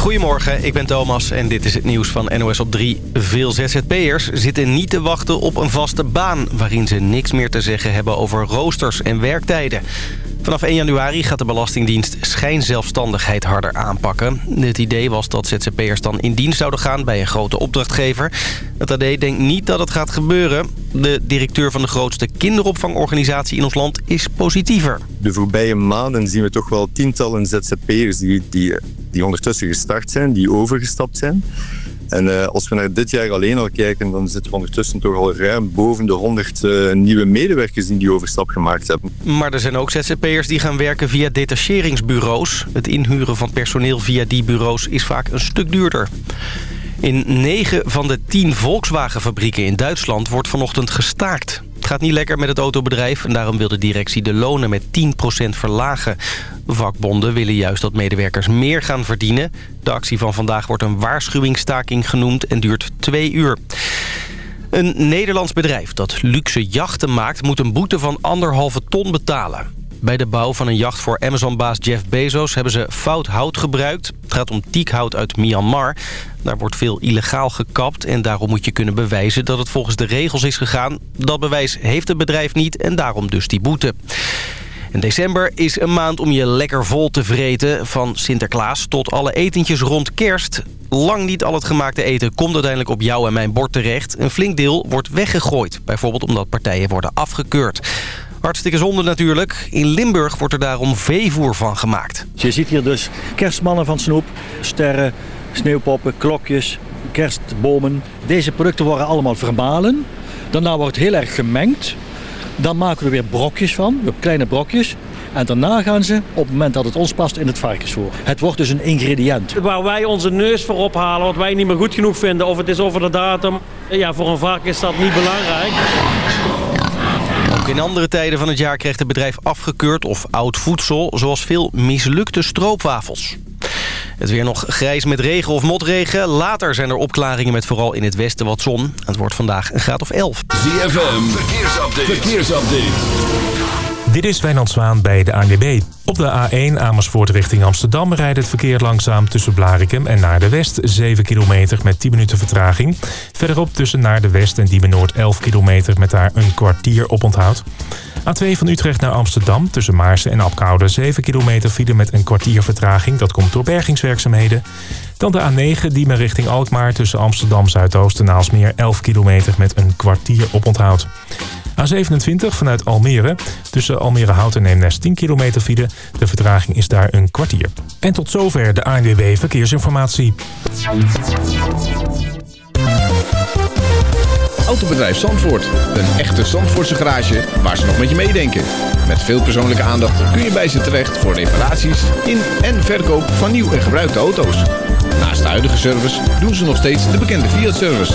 Goedemorgen, ik ben Thomas en dit is het nieuws van NOS op 3. Veel ZZP'ers zitten niet te wachten op een vaste baan... waarin ze niks meer te zeggen hebben over roosters en werktijden. Vanaf 1 januari gaat de Belastingdienst schijnzelfstandigheid harder aanpakken. Het idee was dat ZZP'ers dan in dienst zouden gaan bij een grote opdrachtgever. Het AD denkt niet dat het gaat gebeuren. De directeur van de grootste kinderopvangorganisatie in ons land is positiever. De voorbije maanden zien we toch wel tientallen ZZP'ers die, die, die ondertussen gestart zijn, die overgestapt zijn. En uh, als we naar dit jaar alleen al kijken, dan zitten we ondertussen toch al ruim boven de 100 uh, nieuwe medewerkers die die overstap gemaakt hebben. Maar er zijn ook ZZP'ers die gaan werken via detacheringsbureaus. Het inhuren van personeel via die bureaus is vaak een stuk duurder. In 9 van de 10 Volkswagen-fabrieken in Duitsland wordt vanochtend gestaakt. Gaat niet lekker met het autobedrijf en daarom wil de directie de lonen met 10% verlagen. Vakbonden willen juist dat medewerkers meer gaan verdienen. De actie van vandaag wordt een waarschuwingsstaking genoemd en duurt twee uur. Een Nederlands bedrijf dat luxe jachten maakt moet een boete van anderhalve ton betalen. Bij de bouw van een jacht voor Amazon-baas Jeff Bezos hebben ze fout hout gebruikt. Het gaat om tiekhout uit Myanmar. Daar wordt veel illegaal gekapt en daarom moet je kunnen bewijzen dat het volgens de regels is gegaan. Dat bewijs heeft het bedrijf niet en daarom dus die boete. En december is een maand om je lekker vol te vreten. Van Sinterklaas tot alle etentjes rond kerst. Lang niet al het gemaakte eten komt uiteindelijk op jou en mijn bord terecht. Een flink deel wordt weggegooid. Bijvoorbeeld omdat partijen worden afgekeurd. Hartstikke zonde natuurlijk. In Limburg wordt er daarom veevoer van gemaakt. Je ziet hier dus kerstmannen van snoep, sterren, sneeuwpoppen, klokjes, kerstbomen. Deze producten worden allemaal vermalen. Daarna wordt het heel erg gemengd. Dan maken we er weer brokjes van, kleine brokjes. En daarna gaan ze, op het moment dat het ons past, in het varkensvoer. Het wordt dus een ingrediënt. Waar wij onze neus voor ophalen, wat wij niet meer goed genoeg vinden... of het is over de datum, ja, voor een varken is dat niet belangrijk. In andere tijden van het jaar krijgt het bedrijf afgekeurd of oud voedsel... zoals veel mislukte stroopwafels. Het weer nog grijs met regen of motregen. Later zijn er opklaringen met vooral in het westen wat zon. Het wordt vandaag een graad of 11. ZFM, verkeersupdate. verkeersupdate. Dit is Wijnand Zwaan bij de ANWB. Op de A1 Amersfoort richting Amsterdam rijdt het verkeer langzaam tussen Blarikum en naar de West 7 kilometer met 10 minuten vertraging. Verderop tussen naar de West en Diemen Noord 11 kilometer met daar een kwartier op onthoud. A2 van Utrecht naar Amsterdam tussen Maarsen en Apkoude 7 kilometer file met een kwartier vertraging. Dat komt door bergingswerkzaamheden. Dan de A9 Diemen richting Alkmaar tussen Amsterdam Zuidoost en Aalsmeer 11 kilometer met een kwartier op onthoud. A27 vanuit Almere. Tussen Almere Hout en Eemnes 10 kilometer file. De vertraging is daar een kwartier. En tot zover de ANWB Verkeersinformatie. Autobedrijf Zandvoort. Een echte Zandvoortse garage waar ze nog met je meedenken. Met veel persoonlijke aandacht kun je bij ze terecht voor reparaties in en verkoop van nieuw en gebruikte auto's. Naast de huidige service doen ze nog steeds de bekende Fiat-service.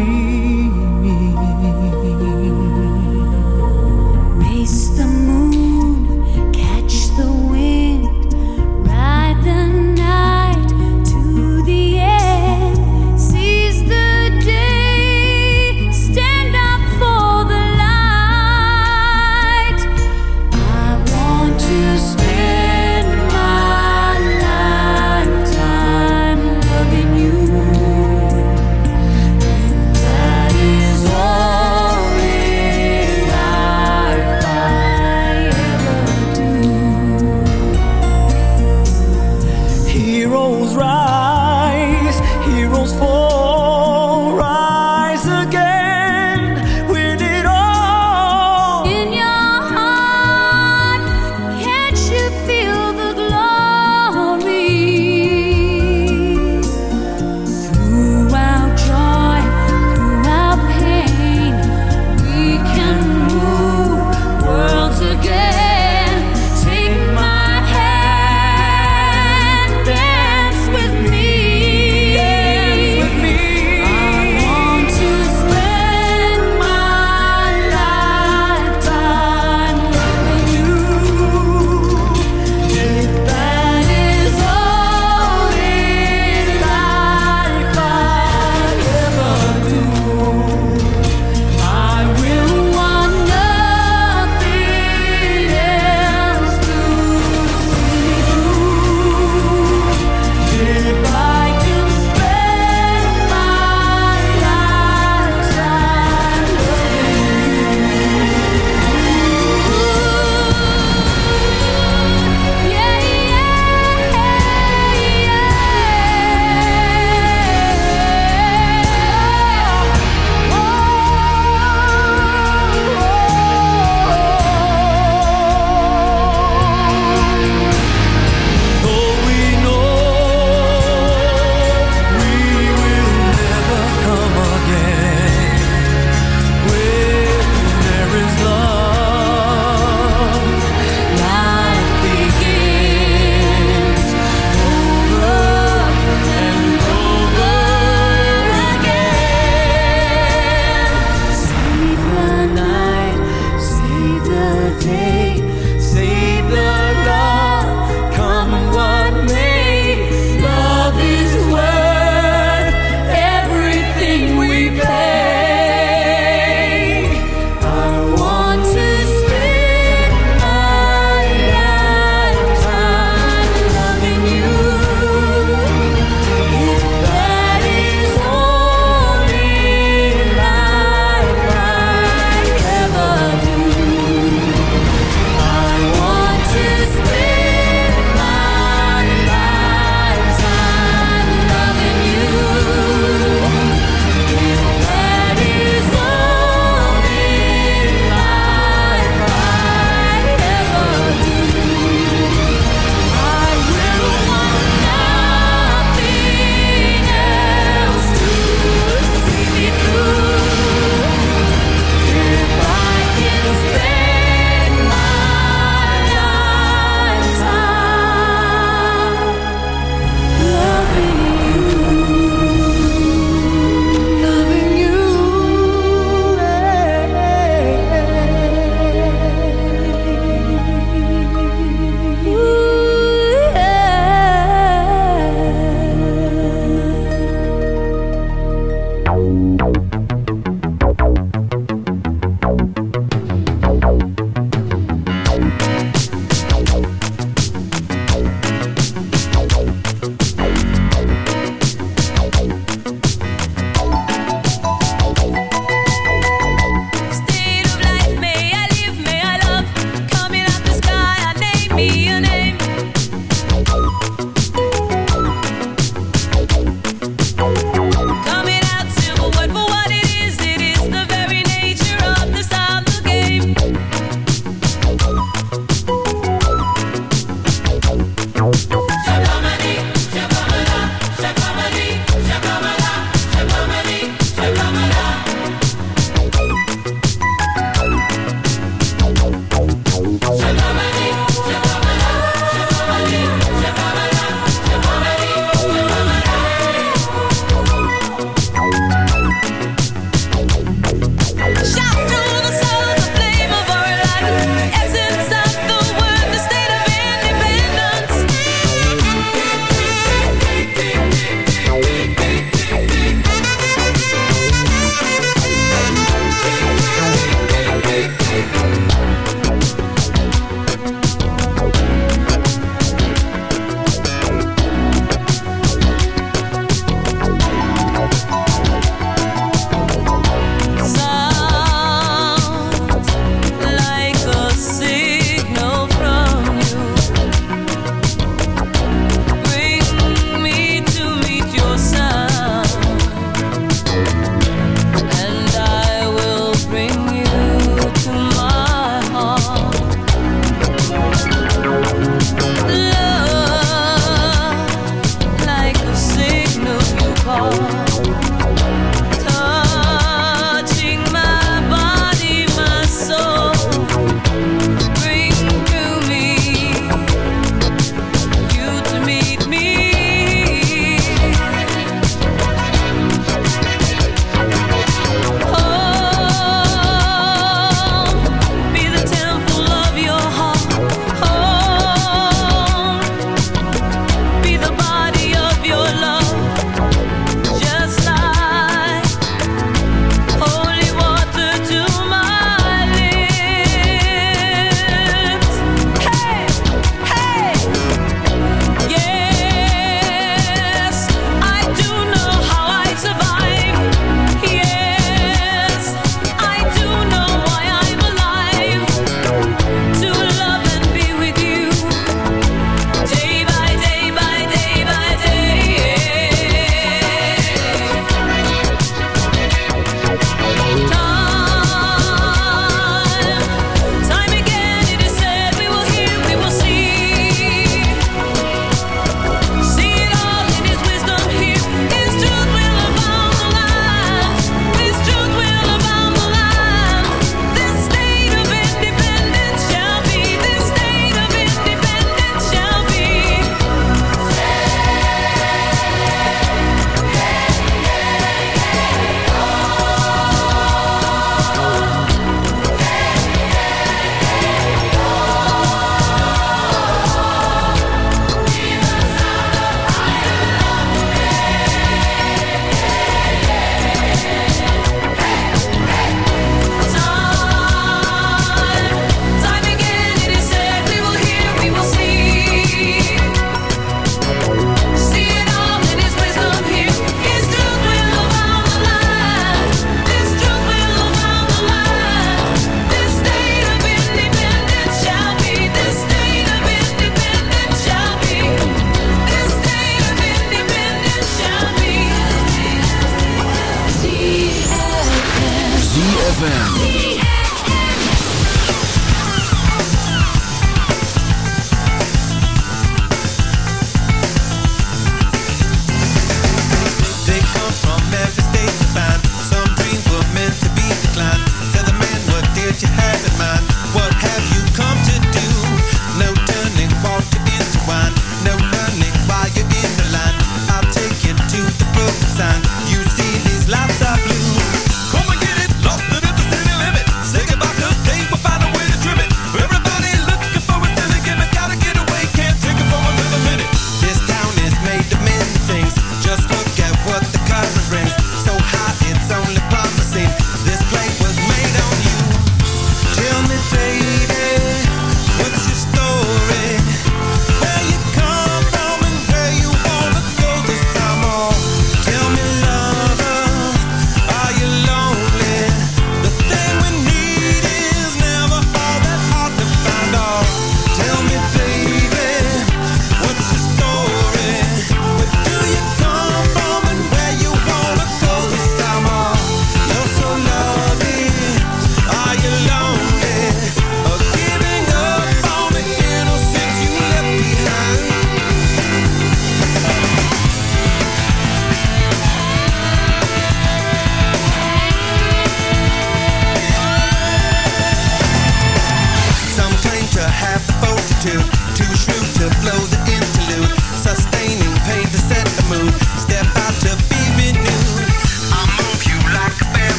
Are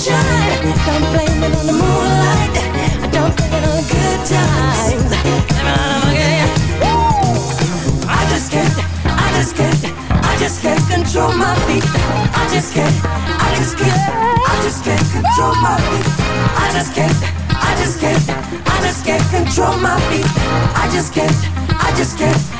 sunshine. Don't blame it on the moonlight. I don't blame it on the good times. I just can't. I just can't. I just can't control my feet. I just can't. I just can't. I just can't control my feet. I just can't. I just can't. I just can't control my feet. I just can't. I just can't.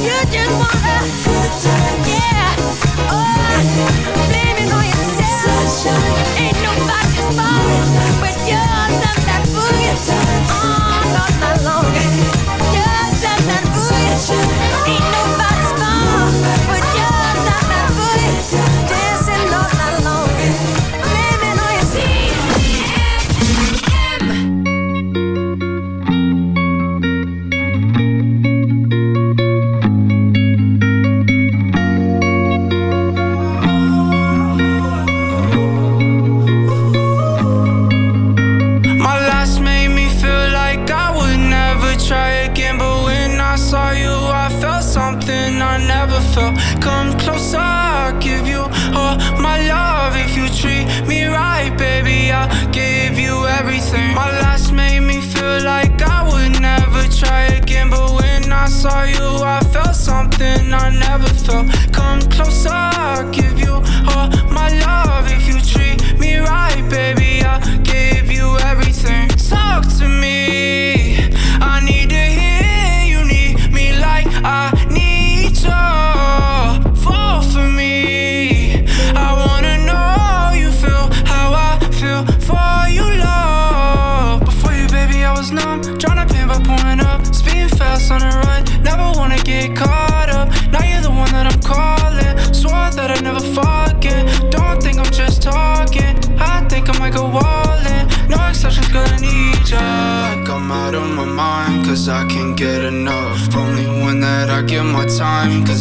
You just wanna.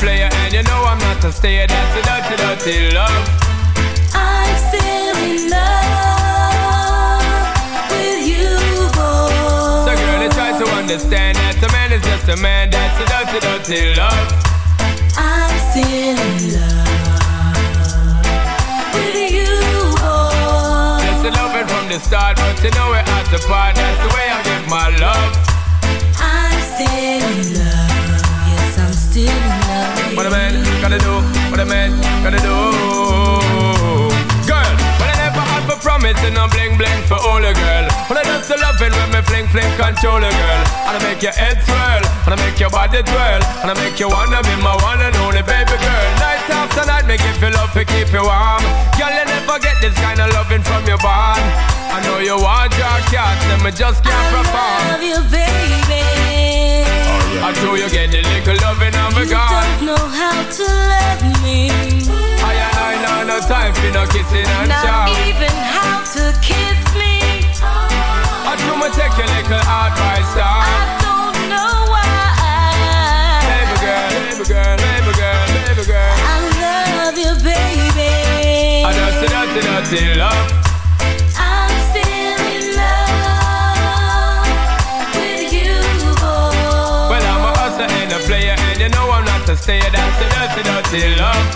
Player, and you know I'm not a stayer. That's a dirty, dirty love. I'm still in love with you, boy. So, girl, you try to understand that a man is just a man. That's a dirty, dirty love. I'm still in love with you, boy. That's the loving from the start, but you know we're at the part. That's the way I give my love. I'm still in love. Yes, I'm still in love. What a man gotta do, what a man gotta do. Girl, when I never had for promising, I'm bling bling for all a girl. When I just loving when me fling fling control a girl. And I make your head swirl, and I make your body twirl, and I make you wanna be my one and only baby girl. Night after night, me give you love to keep you warm. Girl, you never get this kind of loving from your bond. I know you want your cat, and me just can't perform. I Love you, baby. I do you get the little loving of a You God. don't know how to love me. I and I know no time for no kissing and Not chow. even how to kiss me. I do me take your little advice down. I don't know why. Baby girl, baby girl, baby girl, baby girl. I love you, baby. I just a dirty, dirty love. You know I'm not a stayer. That's a dirty, dirty love.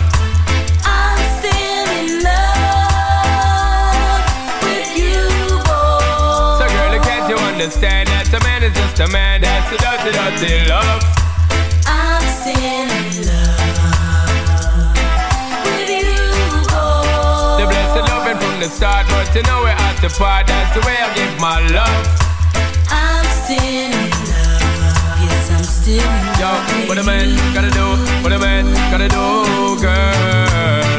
I'm still in love with you, boy. So, girl, can't you understand that a man is just a man? That's a dirty, dirty love. I'm still in love with you, boy. The blessed loving from the start, but you know we're at the part. That's the way I give my love. I'm still Yo, what a man gotta do, what a man gotta do, girl.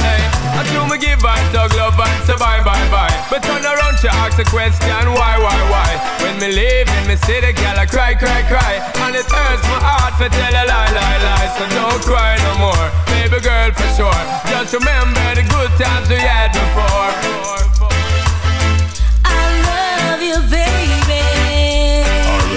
Hey, I do me give and tug love and say bye, bye, bye. But turn around, she ask a question, why, why, why? When me leave in me city, girl, I cry, cry, cry. And it hurts my heart to tell a lie, lie, lie. So don't cry no more, baby girl, for sure. Just remember the good times we had before. I love you, baby.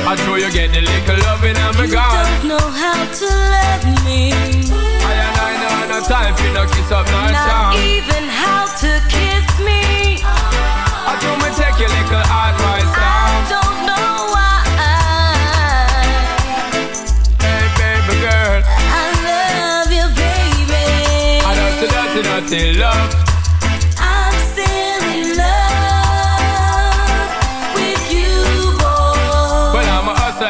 I told you get the little loving me You don't know how to love me. I and I know no time for no kiss up, no Not even how to kiss me. I do me take your little advice I down. don't know why. Hey, baby girl. I love you, baby. I just a dirty, dirty love. I'm still in love with you, boy. Well, I'm a hustler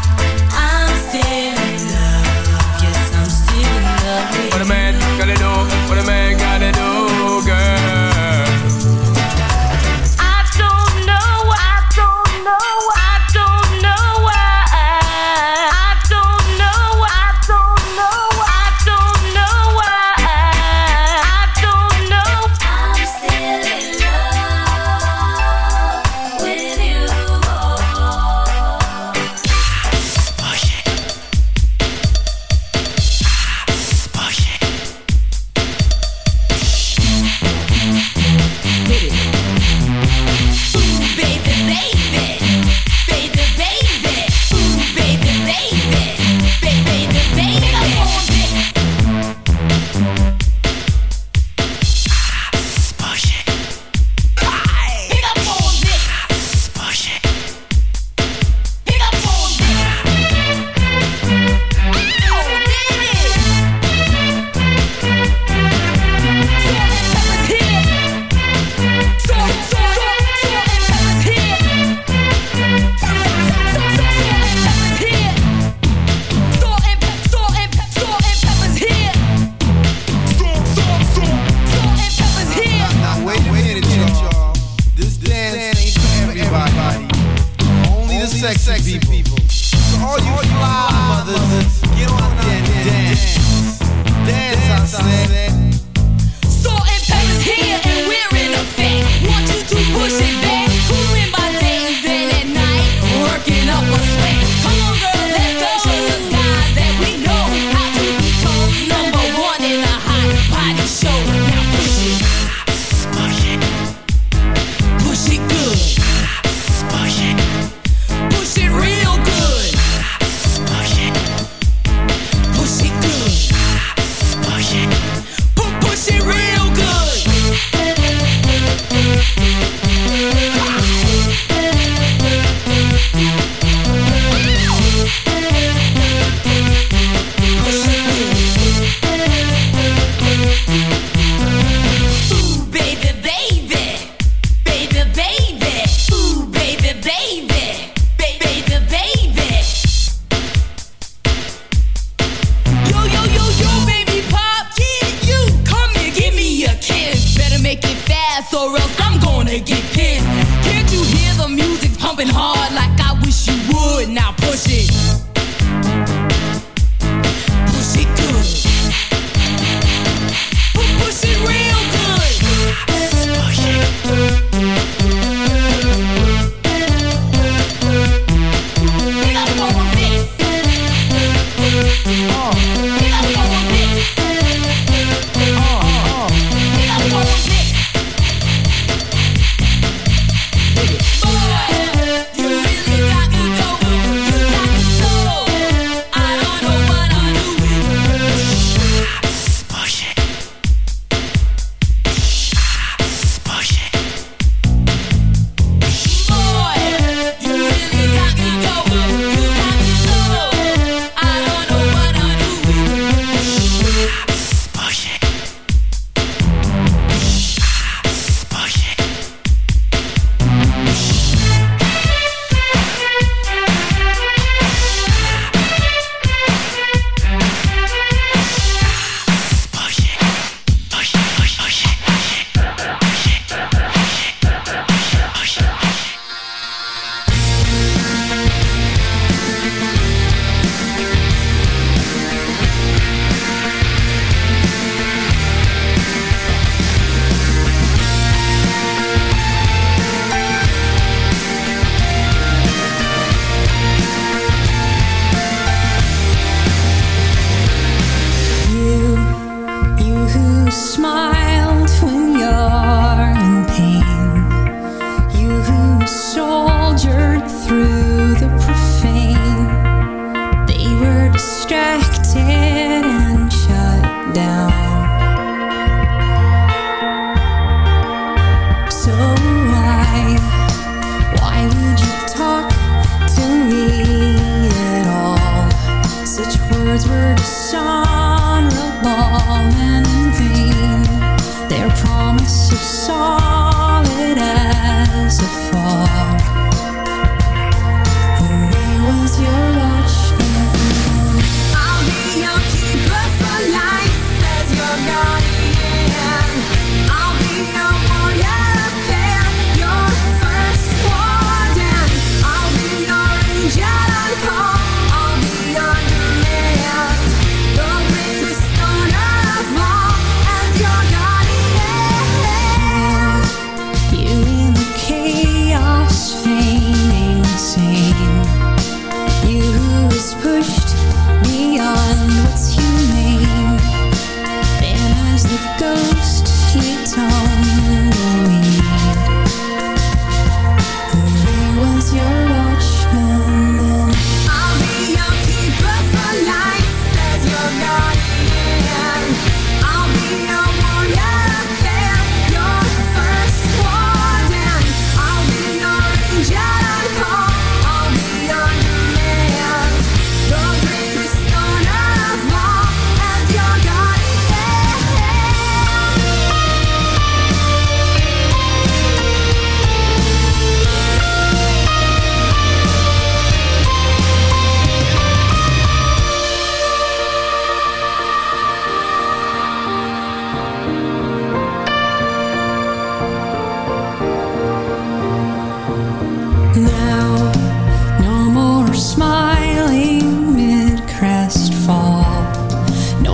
for the man, gotta know for the man.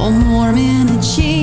I'm warm in a chair.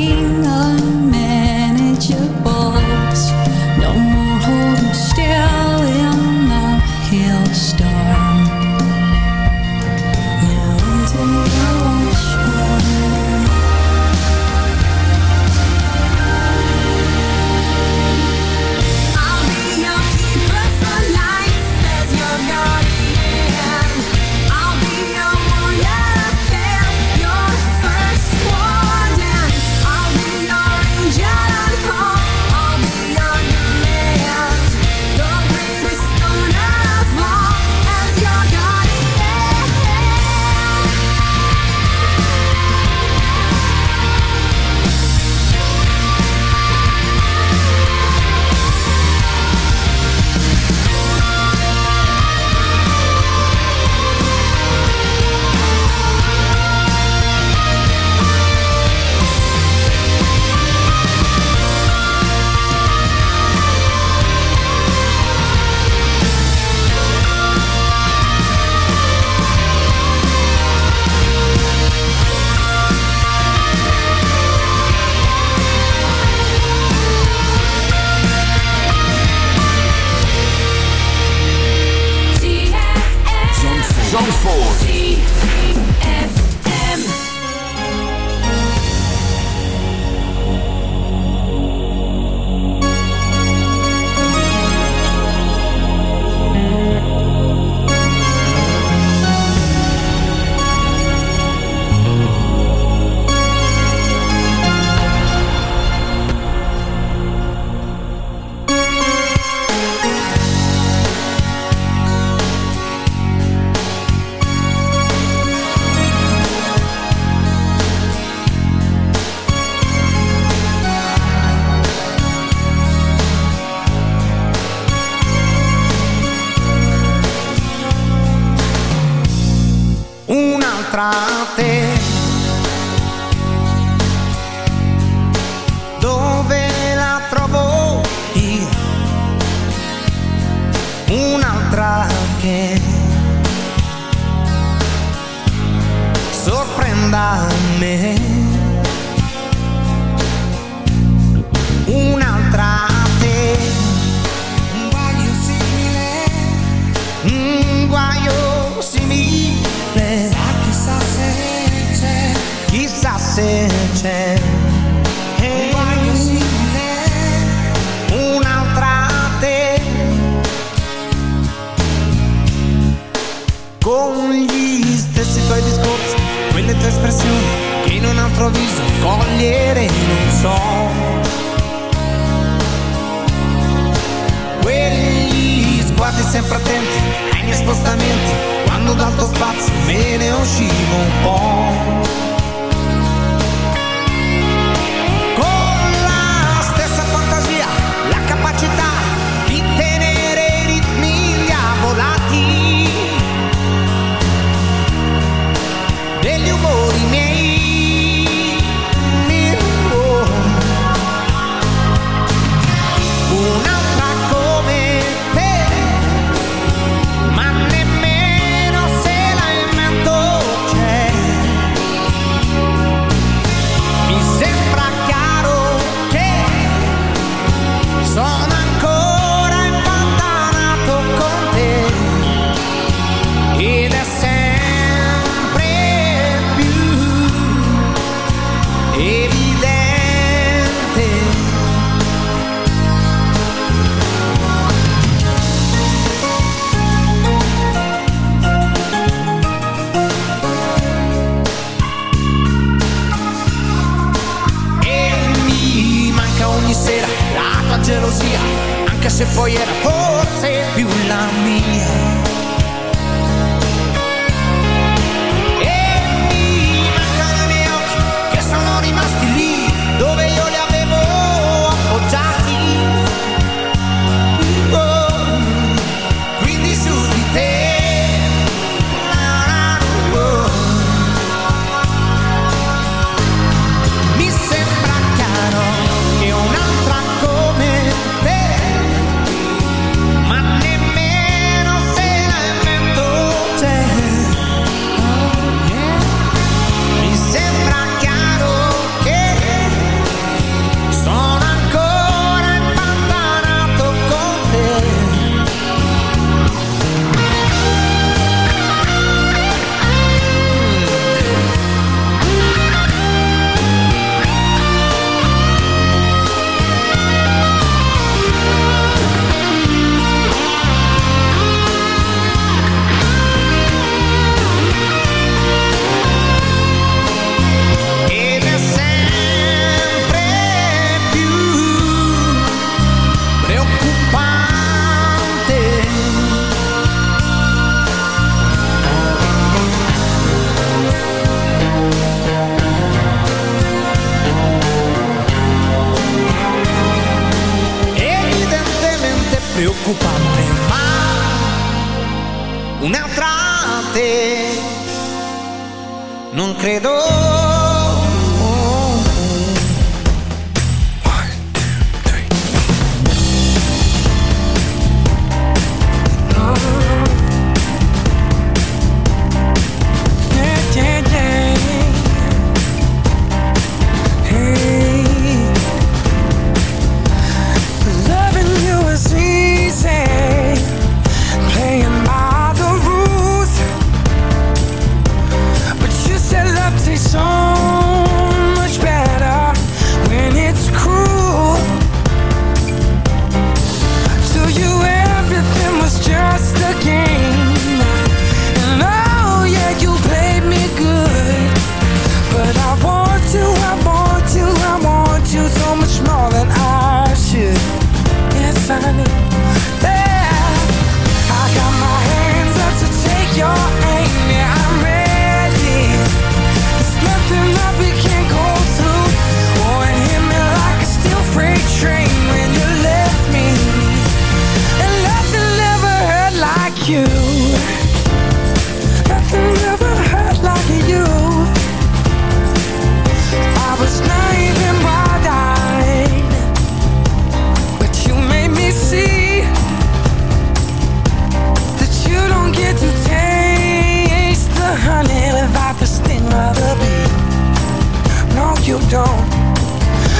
You don't.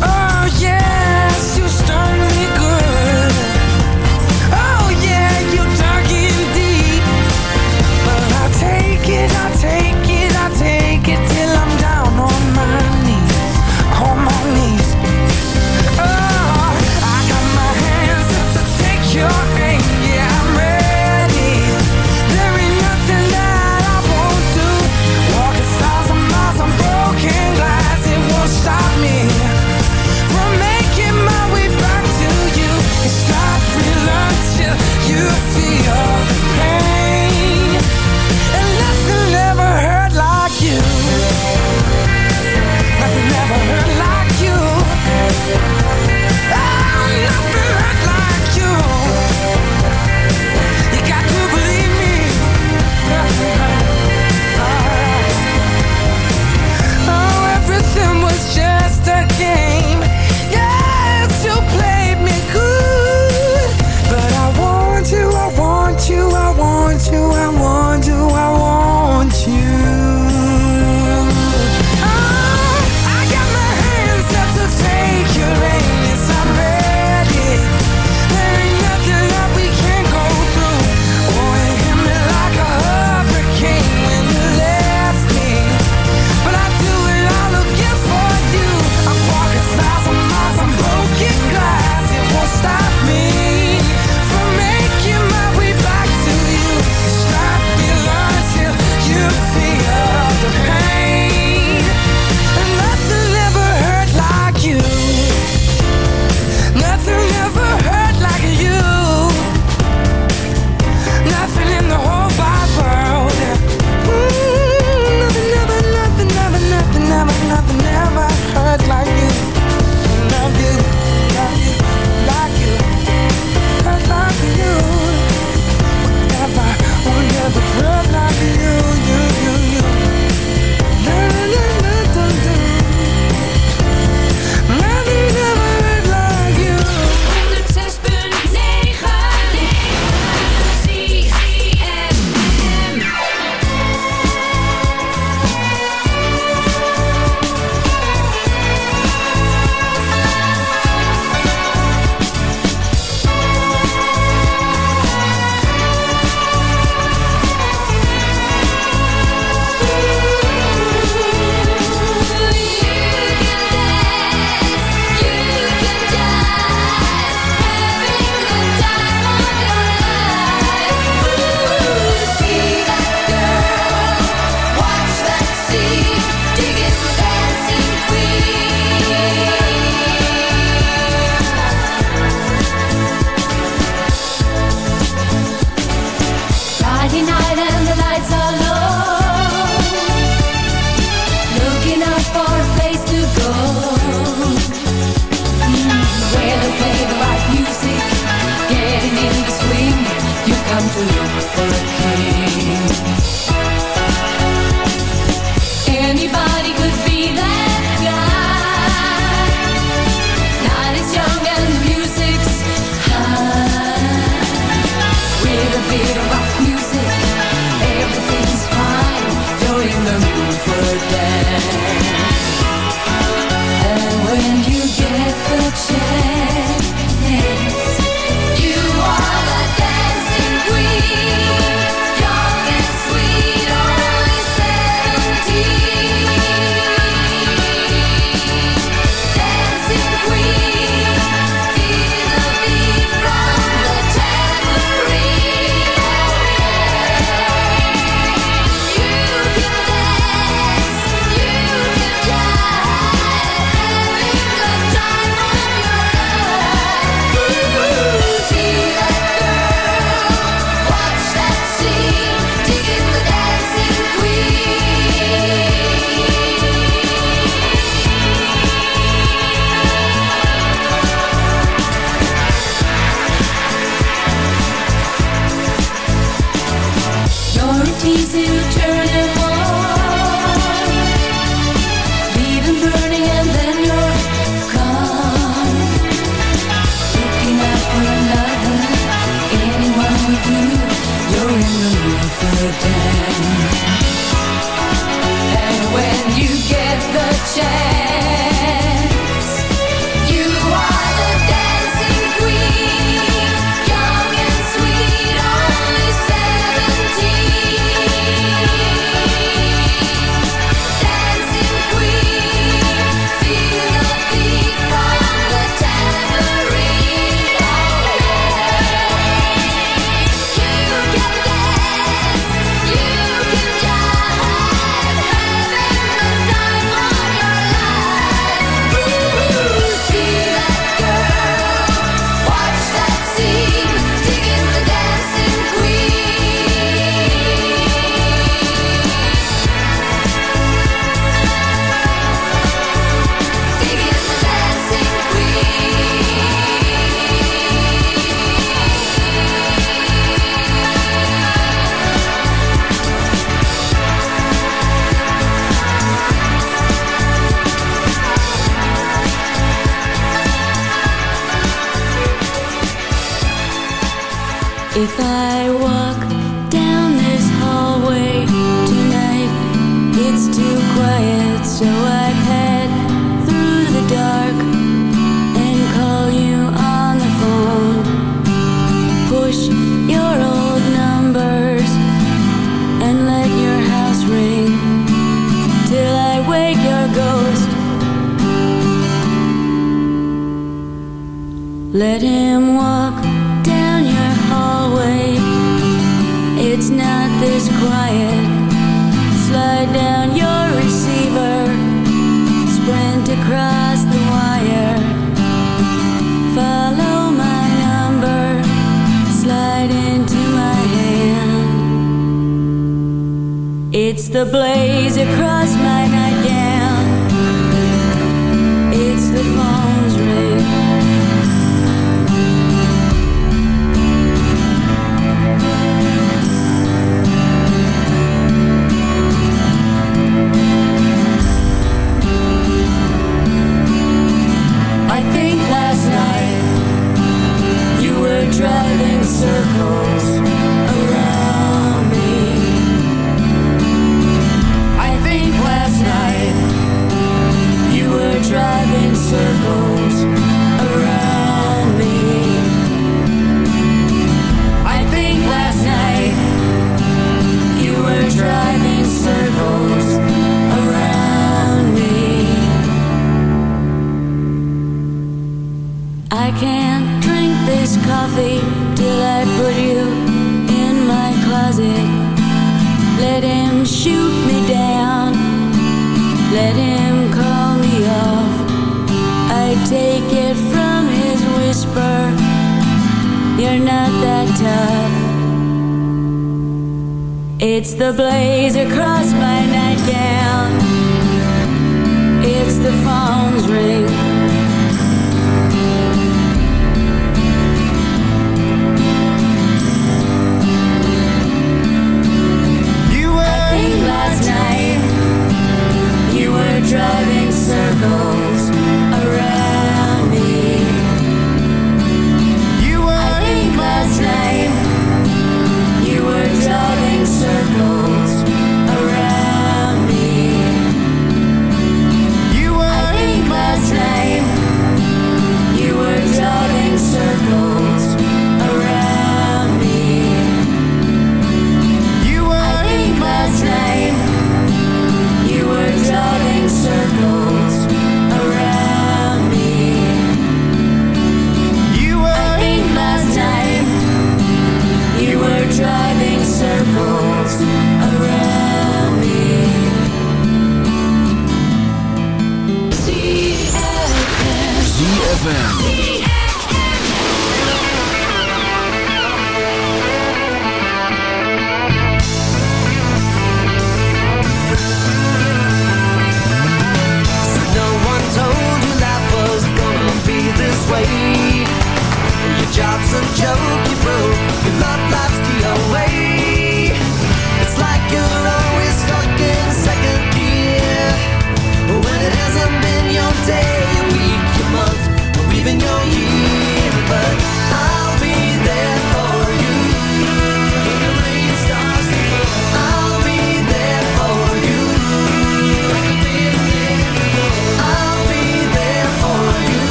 Oh yes, circle. It's the blood.